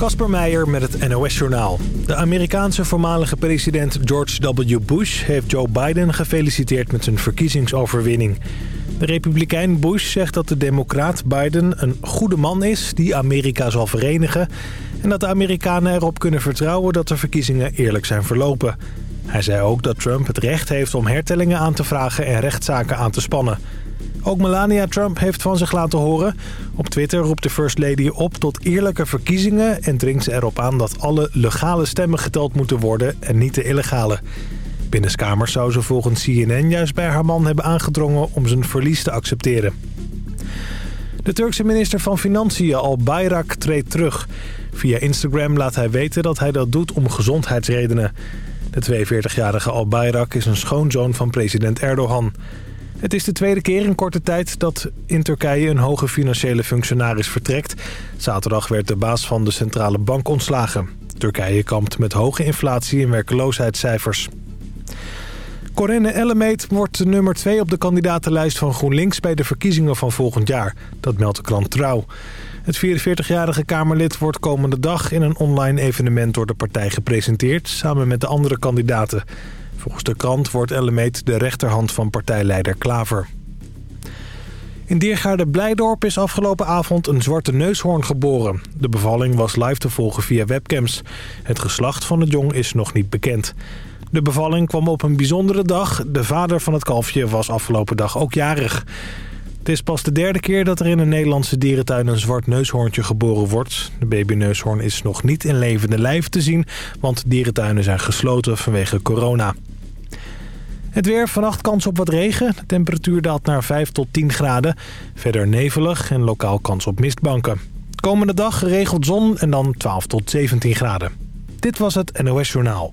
Casper Meijer met het NOS-journaal. De Amerikaanse voormalige president George W. Bush heeft Joe Biden gefeliciteerd met zijn verkiezingsoverwinning. De republikein Bush zegt dat de democraat Biden een goede man is die Amerika zal verenigen... en dat de Amerikanen erop kunnen vertrouwen dat de verkiezingen eerlijk zijn verlopen. Hij zei ook dat Trump het recht heeft om hertellingen aan te vragen en rechtszaken aan te spannen. Ook Melania Trump heeft van zich laten horen. Op Twitter roept de First Lady op tot eerlijke verkiezingen... en dringt ze erop aan dat alle legale stemmen geteld moeten worden en niet de illegale. Binnenskamers zou ze volgens CNN juist bij haar man hebben aangedrongen om zijn verlies te accepteren. De Turkse minister van Financiën Al Bayrak treedt terug. Via Instagram laat hij weten dat hij dat doet om gezondheidsredenen. De 42-jarige Al Bayrak is een schoonzoon van president Erdogan... Het is de tweede keer in korte tijd dat in Turkije een hoge financiële functionaris vertrekt. Zaterdag werd de baas van de centrale bank ontslagen. Turkije kampt met hoge inflatie en werkeloosheidscijfers. Corinne Ellemeet wordt nummer 2 op de kandidatenlijst van GroenLinks... bij de verkiezingen van volgend jaar. Dat meldt de krant Trouw. Het 44-jarige Kamerlid wordt komende dag in een online evenement door de partij gepresenteerd... samen met de andere kandidaten. Volgens de krant wordt Ellemeet de rechterhand van partijleider Klaver. In Diergaarde-Blijdorp is afgelopen avond een zwarte neushoorn geboren. De bevalling was live te volgen via webcams. Het geslacht van het jong is nog niet bekend. De bevalling kwam op een bijzondere dag. De vader van het kalfje was afgelopen dag ook jarig. Het is pas de derde keer dat er in een Nederlandse dierentuin een zwart neushoorntje geboren wordt. De babyneushoorn is nog niet in levende lijf te zien, want dierentuinen zijn gesloten vanwege corona. Het weer, vannacht kans op wat regen. De temperatuur daalt naar 5 tot 10 graden. Verder nevelig en lokaal kans op mistbanken. Komende dag geregeld zon en dan 12 tot 17 graden. Dit was het NOS Journaal.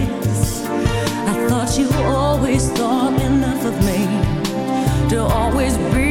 You always thought enough of me to always be.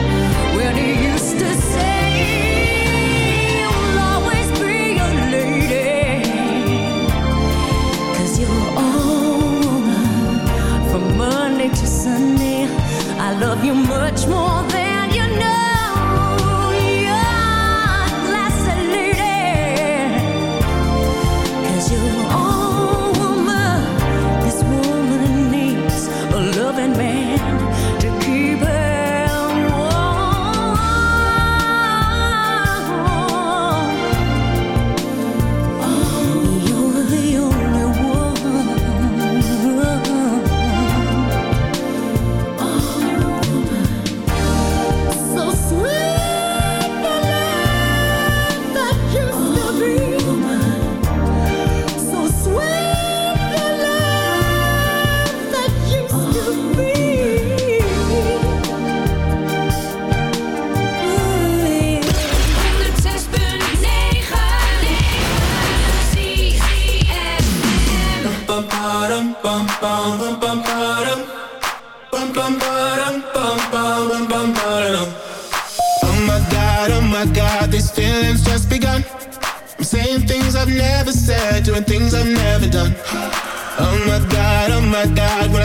love you much more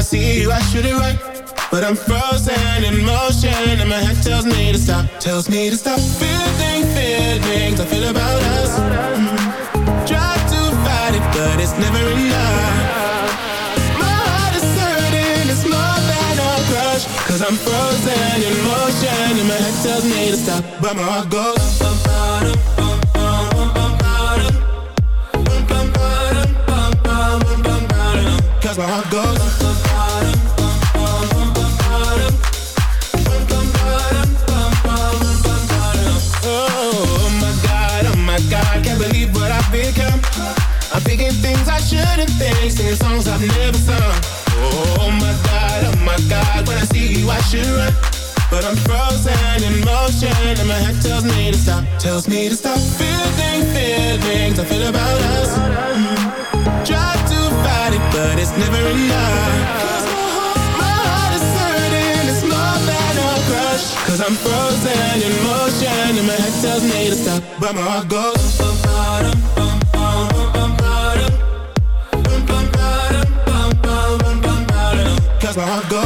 see you, I shoot it right. But I'm frozen in motion, and my head tells me to stop, tells me to stop. Feeling, feelings, I feel about us. Mm. Try to fight it, but it's never enough. My heart is hurting, it's more than a crush. Cause I'm frozen in motion, and my head tells me to stop, but my heart goes. Up. I've never sung Oh my God, oh my God When I see you I should run But I'm frozen in motion And my head tells me to stop. Tells me to stop feeling feelings I feel about us Try to fight it but it's never enough my heart is hurting It's more than a crush Cause I'm frozen in motion And my head tells me to stop But my heart goes My heart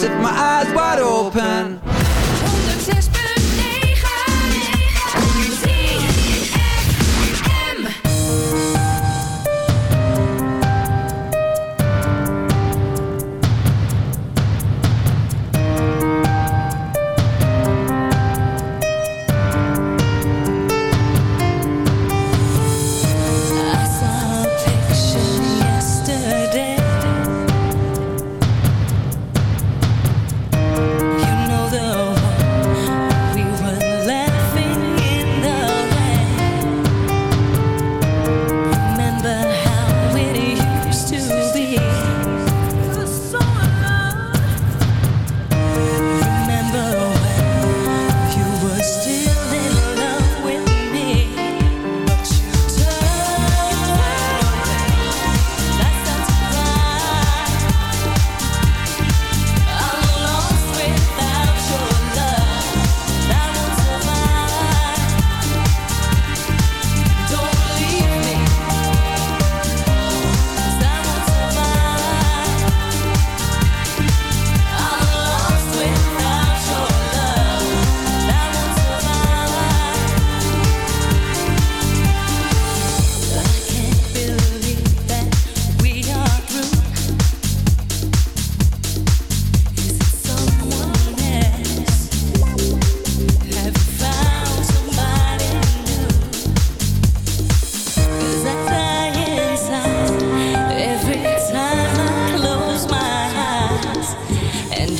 With my eyes wide open.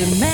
Jamaica.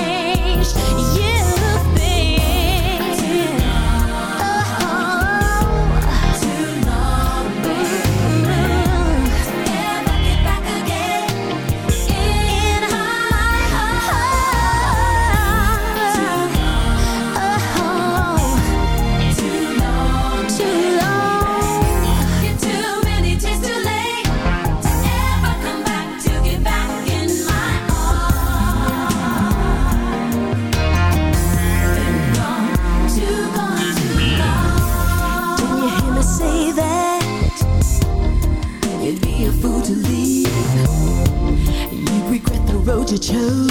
chose.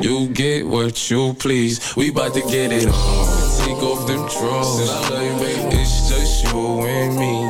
You get what you please. We bout to get it on. Take off them drawers. It's just you and me.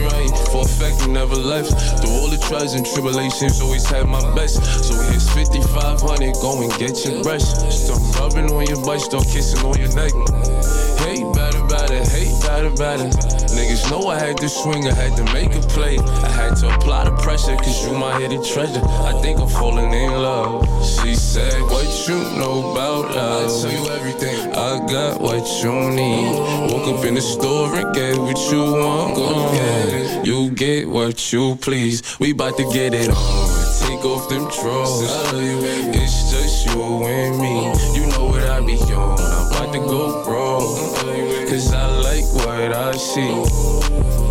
right, for a fact you never left. Through all the trials and tribulations, always had my best. So here's 5500, go and get your brush. Start rubbing on your butt, start kissing on your neck. Hate better, better, hate better, better. Niggas know I had to swing, I had to make a play. I had to apply the pressure, cause you my hidden treasure. I think I'm falling in love. She said, What you know about us? I tell you everything. I got what you need. Woke up in the store and get what you want. Go get You get what you please. We bout to get it on. Take off them drawers. It's just you and me. You know what I be on. I'm about to go raw. Cause I like what I see.